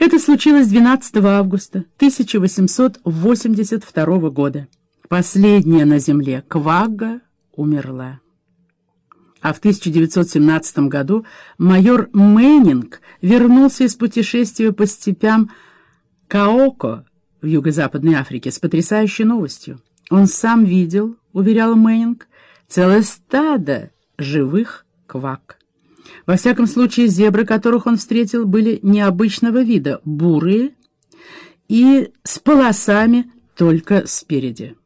Это случилось 12 августа 1882 года. Последняя на земле Квагга умерла. А в 1917 году майор Мэннинг вернулся из путешествия по степям Каоко в Юго-Западной Африке с потрясающей новостью. Он сам видел, уверял Мэннинг, целое стадо живых квагг. Во всяком случае, зебры, которых он встретил, были необычного вида, бурые и с полосами только спереди.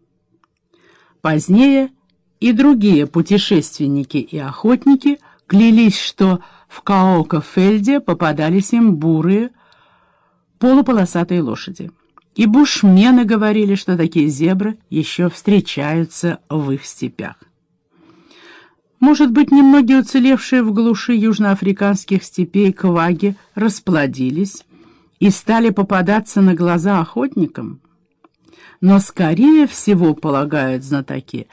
Позднее и другие путешественники и охотники клялись, что в Каоко-Фельде попадались им бурые полуполосатые лошади. И бушмены говорили, что такие зебры еще встречаются в их степях. Может быть, немногие уцелевшие в глуши южноафриканских степей кваги расплодились и стали попадаться на глаза охотникам? Но, скорее всего, полагают знатоки,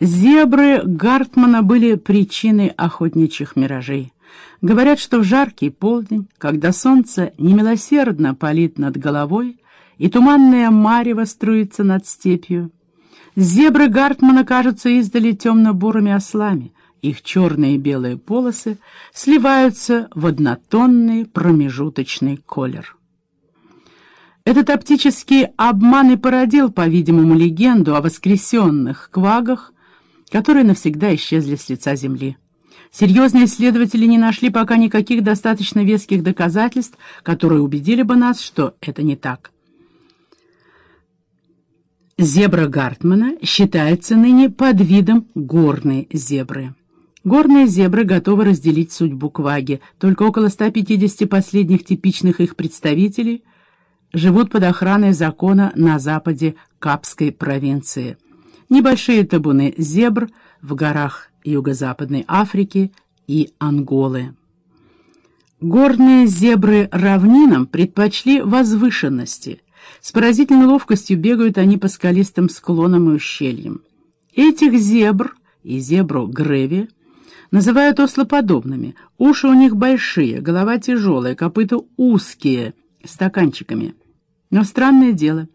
зебры Гартмана были причиной охотничьих миражей. Говорят, что в жаркий полдень, когда солнце немилосердно палит над головой и туманная марево струится над степью, зебры Гартмана кажутся издали темно-бурыми ослами, их черные и белые полосы сливаются в однотонный промежуточный колер. Этот оптический обман и породил, по-видимому, легенду о воскресенных квагах, которые навсегда исчезли с лица Земли. Серьезные исследователи не нашли пока никаких достаточно веских доказательств, которые убедили бы нас, что это не так. Зебра Гартмана считается ныне подвидом горной зебры. Горные зебры готовы разделить судьбу кваги, только около 150 последних типичных их представителей живут под охраной закона на западе Капской провинции. Небольшие табуны зебр в горах Юго-Западной Африки и Анголы. Горные зебры равнинам предпочли возвышенности. С поразительной ловкостью бегают они по скалистым склонам и ущельям. Этих зебр и зебру Греви называют ослоподобными. Уши у них большие, голова тяжелая, копыта узкие, стаканчиками. Но странное дело,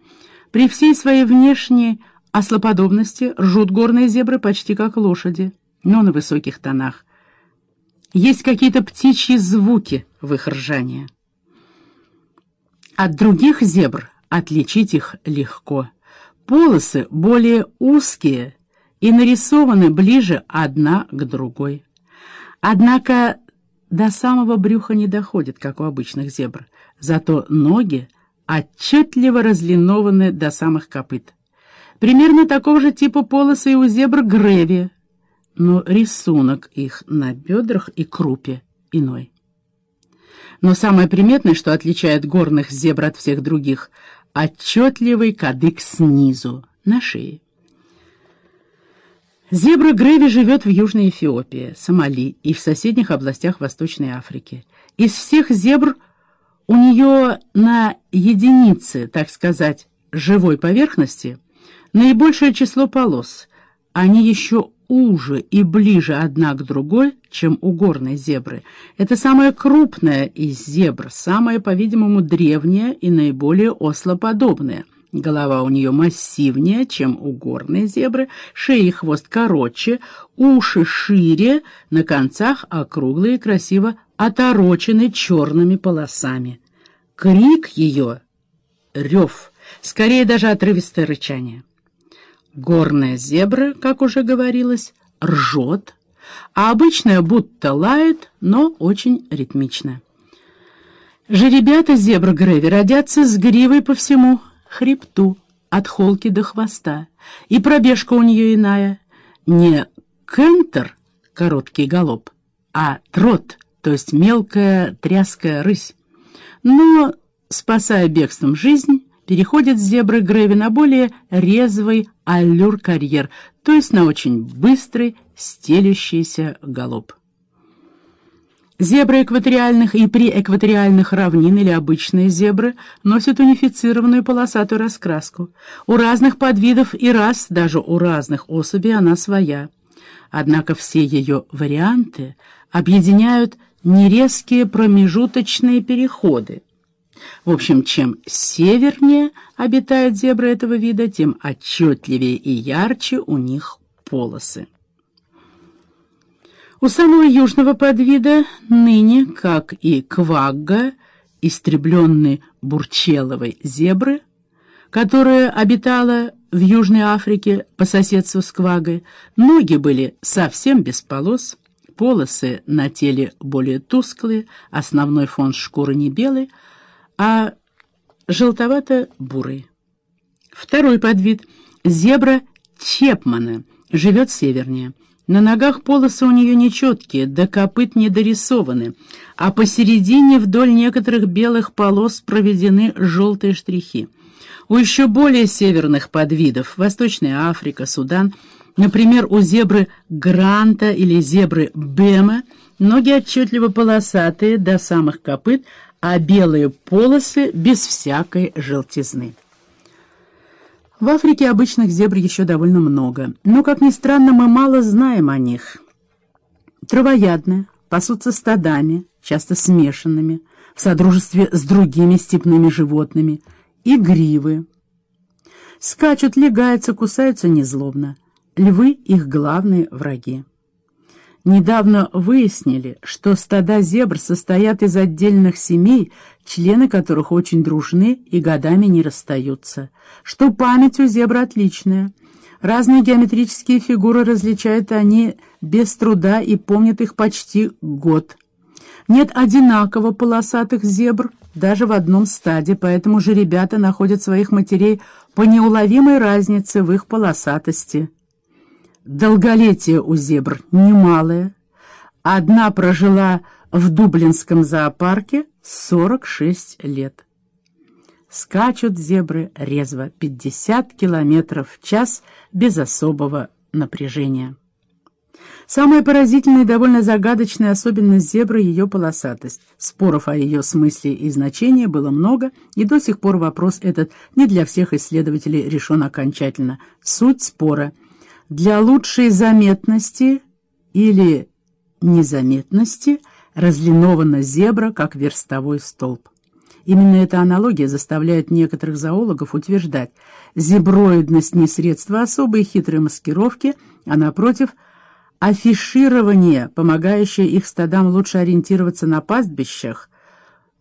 при всей своей внешней ослоподобности ржут горные зебры почти как лошади, но на высоких тонах. Есть какие-то птичьи звуки в их ржании. От других зебр отличить их легко. Полосы более узкие и нарисованы ближе одна к другой. Однако до самого брюха не доходит, как у обычных зебр, зато ноги отчетливо разлинованы до самых копыт. Примерно такого же типа полосы и у зебр греви, но рисунок их на бедрах и крупе иной. Но самое приметное, что отличает горных зебр от всех других — отчетливый кадык снизу, на шее. Зебра Греви живет в Южной Эфиопии, Сомали и в соседних областях Восточной Африки. Из всех зебр у нее на единице, так сказать, живой поверхности наибольшее число полос. Они еще уже и ближе одна к другой, чем у горной зебры. Это самая крупная из зебр, самая, по-видимому, древняя и наиболее ослоподобная. Голова у нее массивнее, чем у горной зебры, шея и хвост короче, уши шире, на концах округлые красиво оторочены черными полосами. Крик ее — рев, скорее даже отрывистое рычание. Горная зебра, как уже говорилось, ржет, а обычная будто лает, но очень ритмично. Жеребята зебра Греви родятся с гривой по всему хребту, от холки до хвоста, и пробежка у нее иная. Не кентер, короткий галоп, а трот, то есть мелкая тряская рысь. Но, спасая бегством жизнь, переходит с зебры Греви на более резвый аллюр-карьер, то есть на очень быстрый стелющийся галоп. Зебры экваториальных и приэкваториальных равнин или обычные зебры носят унифицированную полосатую раскраску. У разных подвидов и рас, даже у разных особей, она своя. Однако все ее варианты объединяют нерезкие промежуточные переходы. В общем, чем севернее обитают зебры этого вида, тем отчетливее и ярче у них полосы. У самого южного подвида ныне, как и квагга, истребленной бурчеловой зебры, которая обитала в Южной Африке по соседству с квагой, ноги были совсем без полос, полосы на теле более тусклые, основной фон шкуры не белый, а желтовато-бурый. Второй подвид — зебра Чепмана, живет севернее. На ногах полосы у нее нечеткие, до копыт не дорисованы, а посередине вдоль некоторых белых полос проведены желтые штрихи. У еще более северных подвидов, Восточная Африка, Судан, например, у зебры Гранта или зебры Бема, ноги отчетливо полосатые до самых копыт, а белые полосы без всякой желтизны. В Африке обычных зебр еще довольно много, но, как ни странно, мы мало знаем о них. Травоядные, пасутся стадами, часто смешанными, в содружестве с другими степными животными, и гривы. Скачут, легаются, кусаются незлобно. Львы — их главные враги. Недавно выяснили, что стада зебр состоят из отдельных семей, члены которых очень дружны и годами не расстаются, что память у зебр отличная. Разные геометрические фигуры различают они без труда и помнят их почти год. Нет одинаково полосатых зебр даже в одном стаде, поэтому же ребята находят своих матерей по неуловимой разнице в их полосатости. Долголетие у зебр немалое. Одна прожила в Дублинском зоопарке 46 лет. Скачут зебры резво 50 километров в час без особого напряжения. Самая поразительная и довольно загадочная особенность зебры — ее полосатость. Споров о ее смысле и значении было много, и до сих пор вопрос этот не для всех исследователей решен окончательно. Суть спора — для лучшей заметности или незаметности разлинована зебра как верстовой столб. Именно эта аналогия заставляет некоторых зоологов утверждать, зеброидность не средство особой хитрой маскировки, а, напротив, афиширование, помогающее их стадам лучше ориентироваться на пастбищах,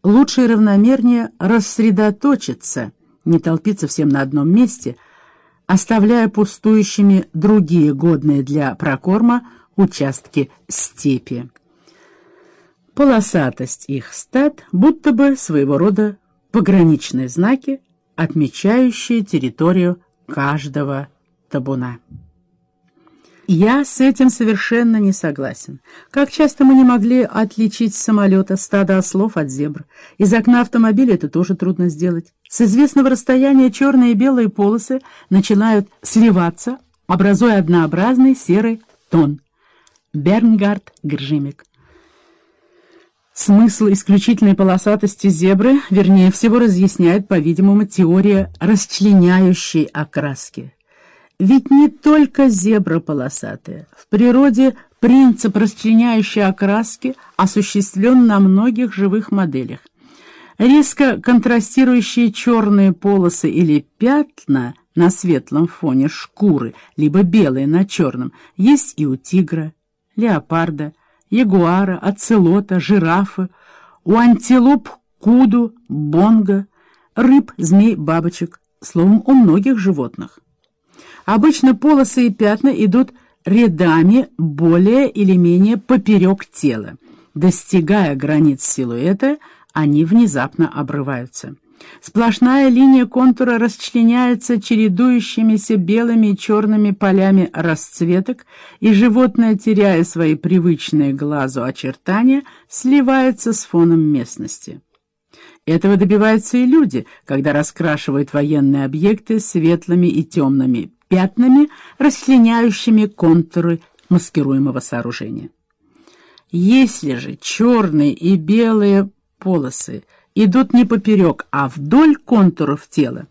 лучше и равномернее рассредоточиться, не толпиться всем на одном месте – оставляя пустующими другие годные для прокорма участки степи. Полосатость их стад будто бы своего рода пограничные знаки, отмечающие территорию каждого табуна. Я с этим совершенно не согласен. Как часто мы не могли отличить самолета стадо ослов от зебр. Из окна автомобиля это тоже трудно сделать. С известного расстояния черные и белые полосы начинают сливаться, образуя однообразный серый тон. Бернгард Гржимик. Смысл исключительной полосатости зебры, вернее всего, разъясняет, по-видимому, теория расчленяющей окраски. Ведь не только зебра полосатая. В природе принцип расчленяющей окраски осуществлен на многих живых моделях. Резко контрастирующие черные полосы или пятна на светлом фоне шкуры, либо белые на черном, есть и у тигра, леопарда, ягуара, оцелота, жирафа, у антилоп, куду, бонга, рыб, змей, бабочек, словом, у многих животных. Обычно полосы и пятна идут рядами более или менее поперек тела. Достигая границ силуэта, они внезапно обрываются. Сплошная линия контура расчленяется чередующимися белыми и черными полями расцветок, и животное, теряя свои привычные глазу очертания, сливается с фоном местности. Этого добиваются и люди, когда раскрашивают военные объекты светлыми и темными пятнами, расчленяющими контуры маскируемого сооружения. Если же черные и белые полосы идут не поперек, а вдоль контуров тела,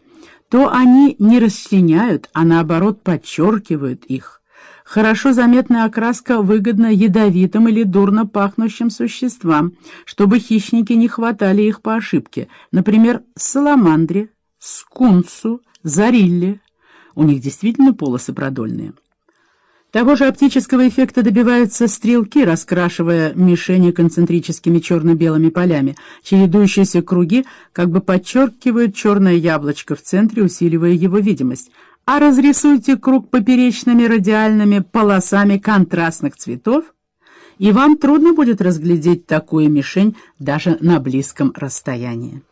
то они не расчленяют, а наоборот подчеркивают их. Хорошо заметная окраска выгодна ядовитым или дурно пахнущим существам, чтобы хищники не хватали их по ошибке, например, саламандре, скунсу, зарилле. У них действительно полосы продольные. Того же оптического эффекта добиваются стрелки, раскрашивая мишени концентрическими черно-белыми полями. Чередующиеся круги как бы подчеркивают черное яблочко в центре, усиливая его видимость. А разрисуйте круг поперечными радиальными полосами контрастных цветов, и вам трудно будет разглядеть такую мишень даже на близком расстоянии.